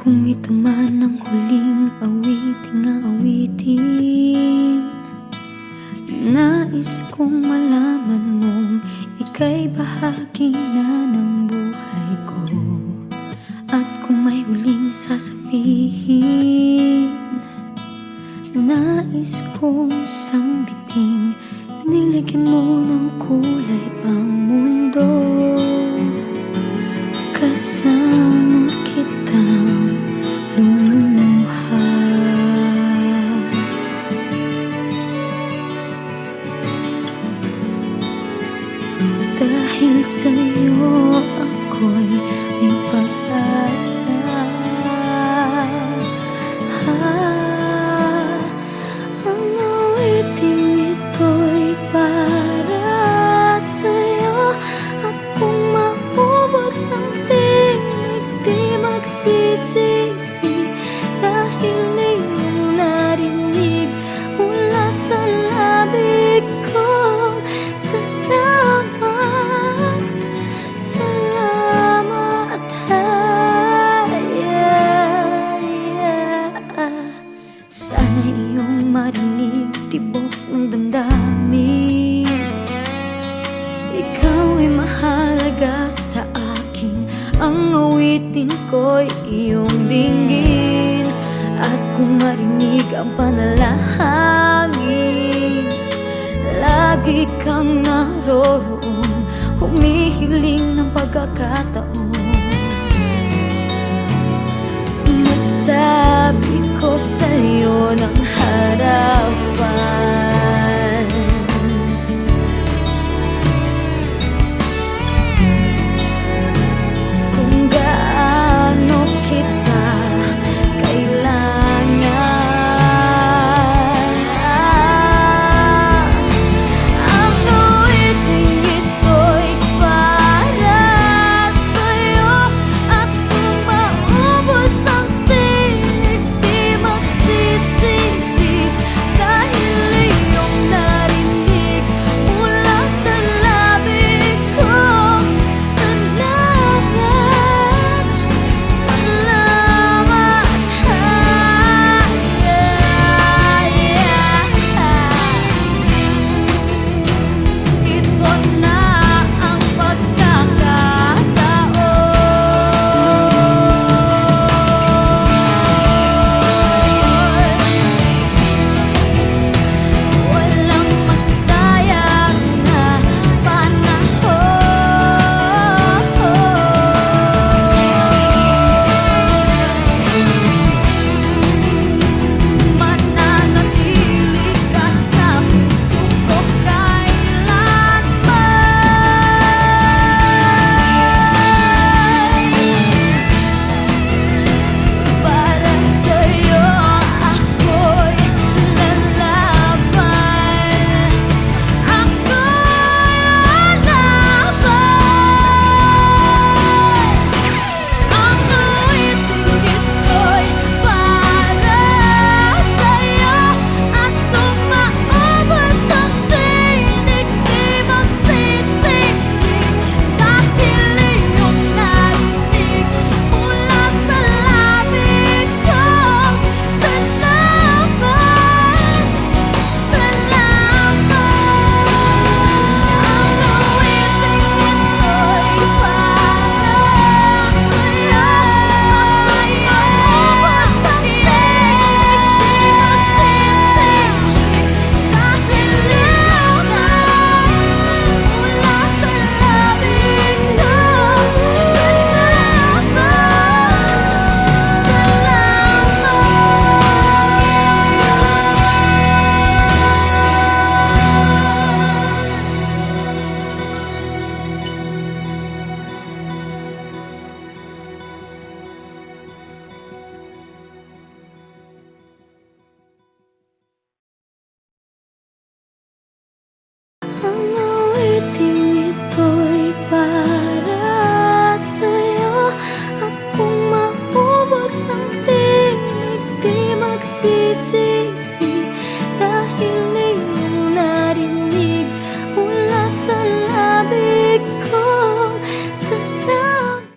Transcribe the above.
Ito man ang huling awiting nga awitin Nais kong malaman mong ika'y bahagi na ng buhay ko. At kung may huling sasabihin Nais kong sambiting Niligyan mo ng kulay ang mundo Dahil sa'yo ako'y may pag-asa mo'y mahalaga sa akin. Ang awitin ko'y iyong dinggin. At kung marinig ang panalangin Lagi kang naroroon. Humihiling ng pagkakataon. Masabi ko sa'yo ng harap